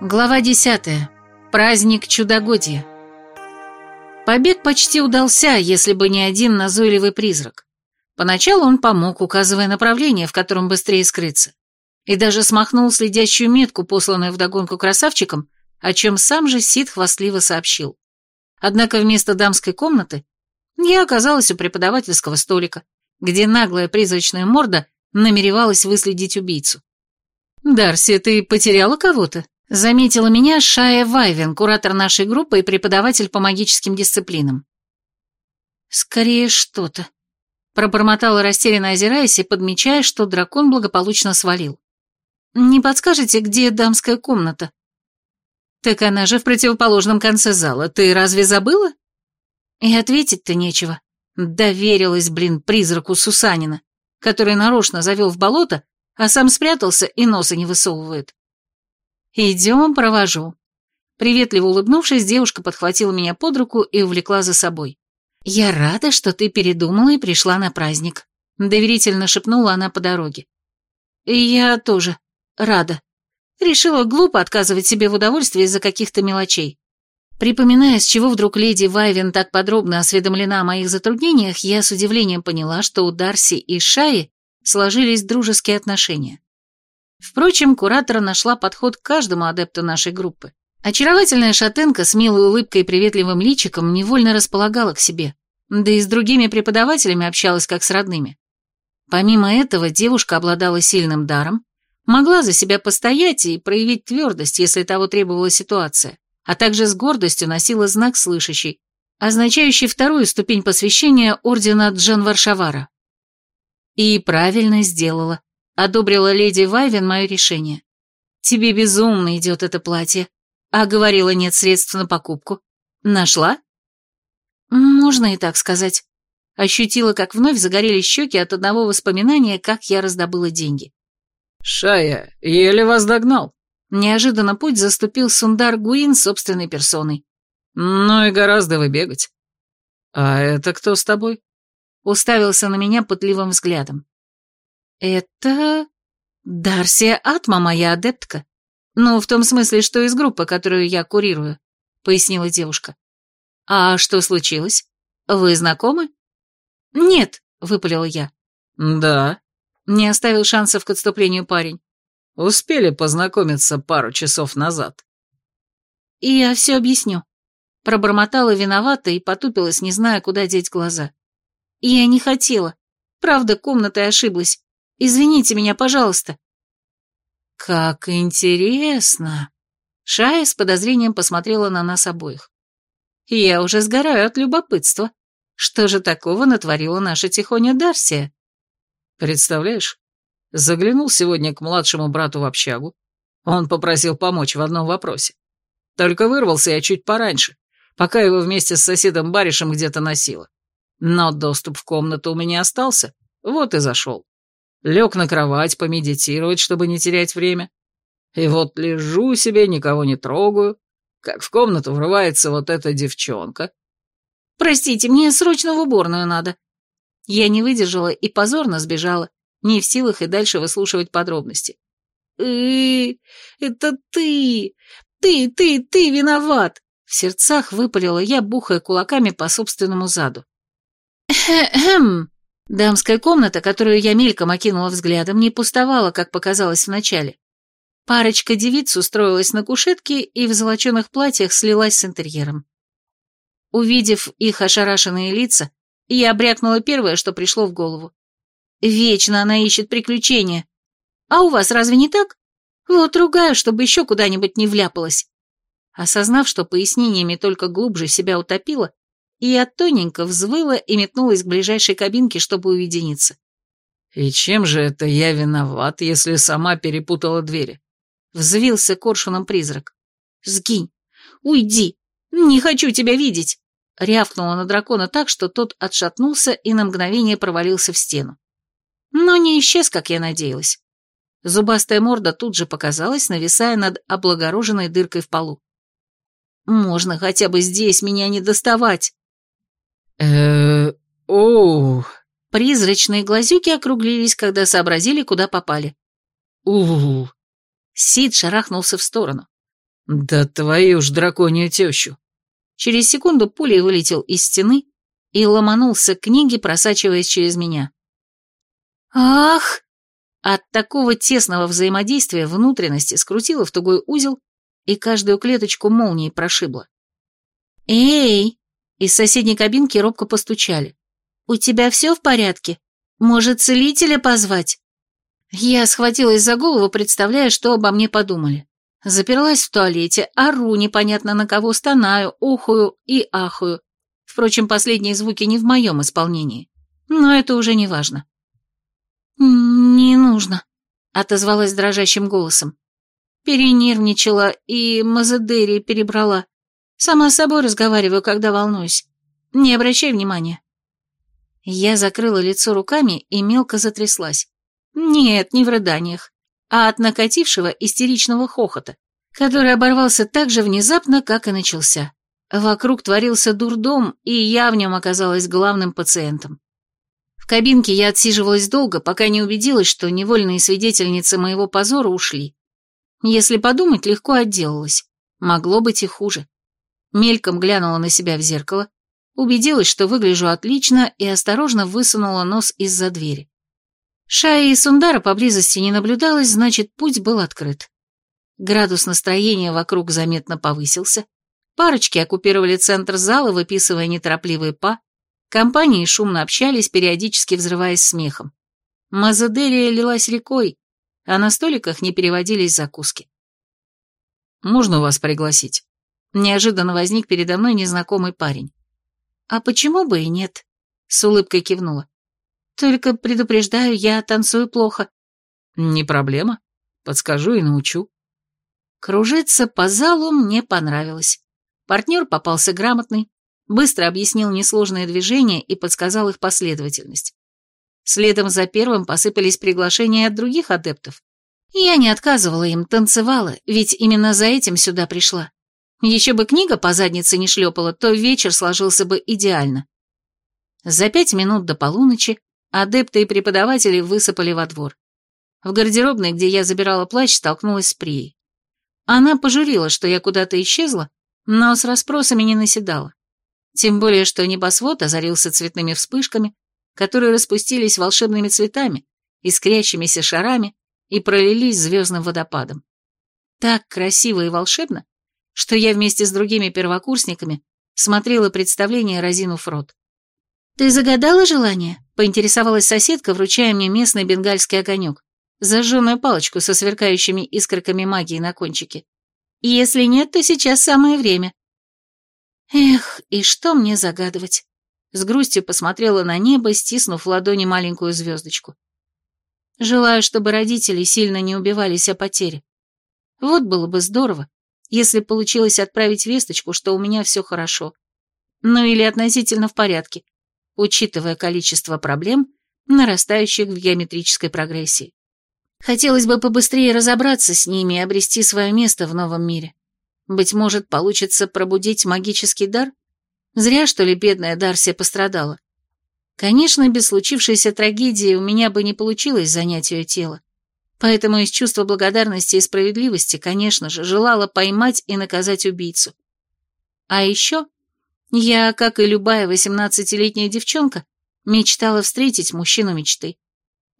Глава 10. Праздник чудогодия. Побег почти удался, если бы не один назойливый призрак. Поначалу он помог, указывая направление, в котором быстрее скрыться, и даже смахнул следящую метку, посланную вдогонку красавчикам, о чем сам же Сид хвастливо сообщил. Однако вместо дамской комнаты я оказалась у преподавательского столика, где наглая призрачная морда намеревалась выследить убийцу. «Дарси, ты потеряла кого-то?» Заметила меня Шая Вайвен, куратор нашей группы и преподаватель по магическим дисциплинам. «Скорее что-то», — пробормотала растерянно озираясь и подмечая, что дракон благополучно свалил. «Не подскажете, где дамская комната?» «Так она же в противоположном конце зала. Ты разве забыла?» И ответить-то нечего. Доверилась, блин, призраку Сусанина, который нарочно завел в болото, а сам спрятался и носа не высовывает. «Идем, провожу». Приветливо улыбнувшись, девушка подхватила меня под руку и увлекла за собой. «Я рада, что ты передумала и пришла на праздник», — доверительно шепнула она по дороге. «И я тоже рада. Решила глупо отказывать себе в удовольствии из-за каких-то мелочей. Припоминая, с чего вдруг леди Вайвен так подробно осведомлена о моих затруднениях, я с удивлением поняла, что у Дарси и Шаи сложились дружеские отношения. Впрочем, куратора нашла подход к каждому адепту нашей группы. Очаровательная шатенка с милой улыбкой и приветливым личиком невольно располагала к себе, да и с другими преподавателями общалась как с родными. Помимо этого, девушка обладала сильным даром, могла за себя постоять и проявить твердость, если того требовала ситуация, а также с гордостью носила знак слышащий, означающий вторую ступень посвящения ордена Джан Варшавара. И правильно сделала одобрила леди Вайвен мое решение. Тебе безумно идет это платье. А говорила, нет средств на покупку. Нашла? Можно и так сказать. Ощутила, как вновь загорелись щеки от одного воспоминания, как я раздобыла деньги. «Шая, еле вас догнал». Неожиданно путь заступил Сундар Гуин собственной персоной. «Ну и гораздо вы бегать». «А это кто с тобой?» Уставился на меня пытливым взглядом. «Это... Дарсия Атма, моя адептка. Ну, в том смысле, что из группы, которую я курирую», — пояснила девушка. «А что случилось? Вы знакомы?» «Нет», — выпалила я. «Да». Не оставил шансов к отступлению парень. «Успели познакомиться пару часов назад». И «Я все объясню». Пробормотала виновата и потупилась, не зная, куда деть глаза. «Я не хотела. Правда, комнатой ошиблась. Извините меня, пожалуйста». «Как интересно!» Шая с подозрением посмотрела на нас обоих. «Я уже сгораю от любопытства. Что же такого натворила наша тихоня Дарсия?» «Представляешь, заглянул сегодня к младшему брату в общагу. Он попросил помочь в одном вопросе. Только вырвался я чуть пораньше, пока его вместе с соседом Баришем где-то носило. Но доступ в комнату у меня остался, вот и зашел. Лег на кровать помедитировать, чтобы не терять время. И вот лежу себе, никого не трогаю, как в комнату врывается вот эта девчонка. «Простите, мне срочно в уборную надо». Я не выдержала и позорно сбежала, не в силах и дальше выслушивать подробности. э это ты! Ты, ты, ты виноват!» В сердцах выпалила я, бухая кулаками по собственному заду. «Хм-хм!» Дамская комната, которую я мельком окинула взглядом, не пустовала, как показалось вначале. Парочка девиц устроилась на кушетке и в золоченых платьях слилась с интерьером. Увидев их ошарашенные лица, я обрякнула первое, что пришло в голову. Вечно она ищет приключения. А у вас разве не так? Вот ругаю, чтобы еще куда-нибудь не вляпалась. Осознав, что пояснениями только глубже себя утопила, и я тоненько взвыла и метнулась к ближайшей кабинке, чтобы уединиться. «И чем же это я виноват, если сама перепутала двери?» Взвился коршуном призрак. «Сгинь! Уйди! Не хочу тебя видеть!» Рявкнула на дракона так, что тот отшатнулся и на мгновение провалился в стену. Но не исчез, как я надеялась. Зубастая морда тут же показалась, нависая над облагороженной дыркой в полу. «Можно хотя бы здесь меня не доставать!» Э оу Призрачные глазюки округлились, когда сообразили, куда попали. у Сид шарахнулся в сторону. «Да твою ж драконью тещу!» Через секунду пулей вылетел из стены и ломанулся к книге, просачиваясь через меня. «Ах!» От такого тесного взаимодействия внутренности скрутило в тугой узел и каждую клеточку молнией прошибло. «Эй!» Из соседней кабинки робко постучали. «У тебя все в порядке? Может, целителя позвать?» Я схватилась за голову, представляя, что обо мне подумали. Заперлась в туалете, ору непонятно на кого, стонаю, ухую и ахую. Впрочем, последние звуки не в моем исполнении. Но это уже не важно. «Не нужно», — отозвалась дрожащим голосом. Перенервничала и Мазедери перебрала. Сама с собой разговариваю, когда волнуюсь. Не обращай внимания. Я закрыла лицо руками и мелко затряслась. Нет, не в рыданиях, а от накатившего истеричного хохота, который оборвался так же внезапно, как и начался. Вокруг творился дурдом, и я в нем оказалась главным пациентом. В кабинке я отсиживалась долго, пока не убедилась, что невольные свидетельницы моего позора ушли. Если подумать, легко отделалась. Могло быть и хуже. Мельком глянула на себя в зеркало, убедилась, что выгляжу отлично, и осторожно высунула нос из-за двери. Шаи и Сундара поблизости не наблюдалось, значит, путь был открыт. Градус настроения вокруг заметно повысился. Парочки оккупировали центр зала, выписывая неторопливые па. Компании шумно общались, периодически взрываясь смехом. Мазадерия лилась рекой, а на столиках не переводились закуски. «Можно вас пригласить?» Неожиданно возник передо мной незнакомый парень. «А почему бы и нет?» — с улыбкой кивнула. Только предупреждаю, я танцую плохо. Не проблема. Подскажу и научу. Кружиться по залу мне понравилось. Партнер попался грамотный, быстро объяснил несложные движения и подсказал их последовательность. Следом за первым посыпались приглашения от других адептов. Я не отказывала им, танцевала, ведь именно за этим сюда пришла. Еще бы книга по заднице не шлепала, то вечер сложился бы идеально. За пять минут до полуночи Адепты и преподаватели высыпали во двор. В гардеробной, где я забирала плащ, столкнулась с Прией. Она пожурила, что я куда-то исчезла, но с расспросами не наседала. Тем более, что небосвод озарился цветными вспышками, которые распустились волшебными цветами, искрящимися шарами и пролились звездным водопадом. Так красиво и волшебно, что я вместе с другими первокурсниками смотрела представление разинув рот. «Ты загадала желание?» — поинтересовалась соседка, вручая мне местный бенгальский огонек, зажженную палочку со сверкающими искорками магии на кончике. «Если нет, то сейчас самое время». «Эх, и что мне загадывать?» С грустью посмотрела на небо, стиснув в ладони маленькую звездочку. «Желаю, чтобы родители сильно не убивались о потере. Вот было бы здорово, если получилось отправить весточку, что у меня все хорошо. Ну или относительно в порядке, учитывая количество проблем, нарастающих в геометрической прогрессии. Хотелось бы побыстрее разобраться с ними и обрести свое место в новом мире. Быть может, получится пробудить магический дар? Зря, что ли, бедная Дарсия пострадала. Конечно, без случившейся трагедии у меня бы не получилось занять ее тело. Поэтому из чувства благодарности и справедливости, конечно же, желала поймать и наказать убийцу. А еще я, как и любая восемнадцатилетняя девчонка, мечтала встретить мужчину мечты.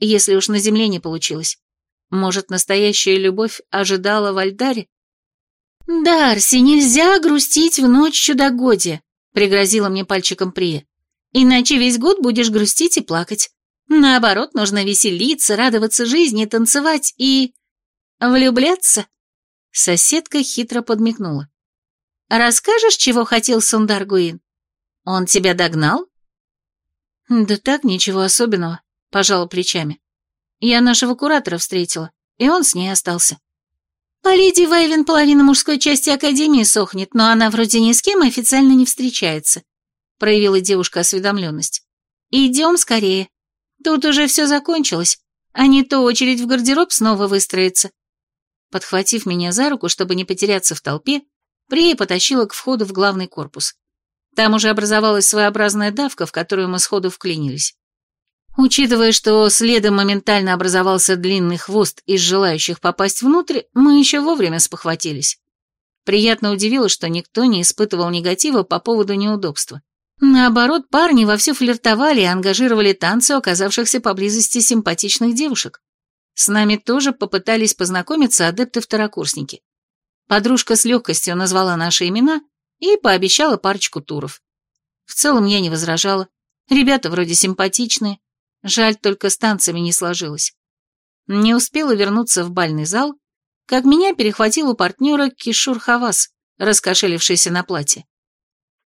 Если уж на земле не получилось. Может, настоящая любовь ожидала в Альдаре? «Дарси, нельзя грустить в ночь чудогодия», — пригрозила мне пальчиком Прия. «Иначе весь год будешь грустить и плакать. Наоборот, нужно веселиться, радоваться жизни, танцевать и... влюбляться». Соседка хитро подмигнула. Расскажешь, чего хотел Сундар Гуин? Он тебя догнал?» «Да так, ничего особенного», — пожала плечами. «Я нашего куратора встретила, и он с ней остался». «По леди Вейвен половина мужской части Академии сохнет, но она вроде ни с кем официально не встречается», — проявила девушка осведомленность. «Идем скорее. Тут уже все закончилось, а не то очередь в гардероб снова выстроится». Подхватив меня за руку, чтобы не потеряться в толпе, Прия потащила к входу в главный корпус. Там уже образовалась своеобразная давка, в которую мы сходу вклинились. Учитывая, что следом моментально образовался длинный хвост из желающих попасть внутрь, мы еще вовремя спохватились. Приятно удивило, что никто не испытывал негатива по поводу неудобства. Наоборот, парни вовсю флиртовали и ангажировали танцы оказавшихся поблизости симпатичных девушек. С нами тоже попытались познакомиться адепты-второкурсники. Подружка с легкостью назвала наши имена и пообещала парочку туров. В целом я не возражала. Ребята вроде симпатичные, Жаль, только с танцами не сложилось. Не успела вернуться в бальный зал, как меня перехватил у партнера Кишур Хавас, раскошелившийся на платье.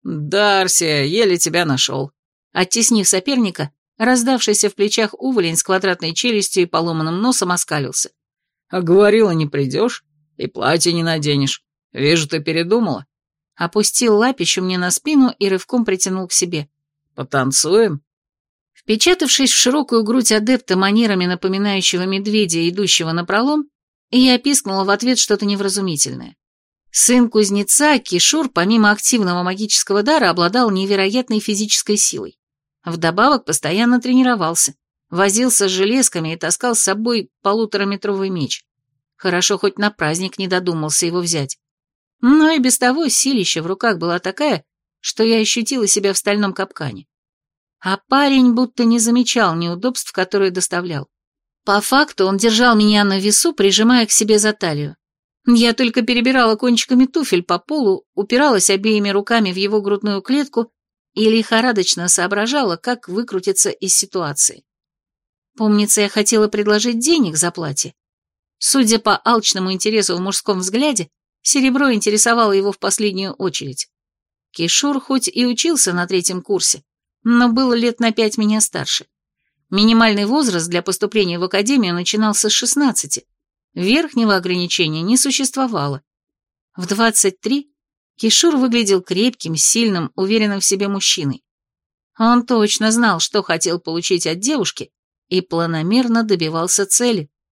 «Дарси, еле тебя нашел». Оттеснив соперника, раздавшийся в плечах уволень с квадратной челюстью и поломанным носом оскалился. «А говорила, не придешь и платье не наденешь. Вижу, ты передумала». Опустил лапищу мне на спину и рывком притянул к себе. «Потанцуем?» Впечатавшись в широкую грудь адепта манерами напоминающего медведя, идущего на пролом, я пискнула в ответ что-то невразумительное. Сын кузнеца, Кишур, помимо активного магического дара, обладал невероятной физической силой. Вдобавок постоянно тренировался, возился с железками и таскал с собой полутораметровый меч. Хорошо, хоть на праздник не додумался его взять. Но и без того силища в руках была такая, что я ощутила себя в стальном капкане. А парень будто не замечал неудобств, которые доставлял. По факту он держал меня на весу, прижимая к себе за талию. Я только перебирала кончиками туфель по полу, упиралась обеими руками в его грудную клетку и лихорадочно соображала, как выкрутиться из ситуации. Помнится, я хотела предложить денег за платье. Судя по алчному интересу в мужском взгляде, серебро интересовало его в последнюю очередь. Кишур хоть и учился на третьем курсе, но был лет на пять меня старше. Минимальный возраст для поступления в академию начинался с 16. Верхнего ограничения не существовало. В 23 Кишур выглядел крепким, сильным, уверенным в себе мужчиной. Он точно знал, что хотел получить от девушки, и планомерно добивался цели.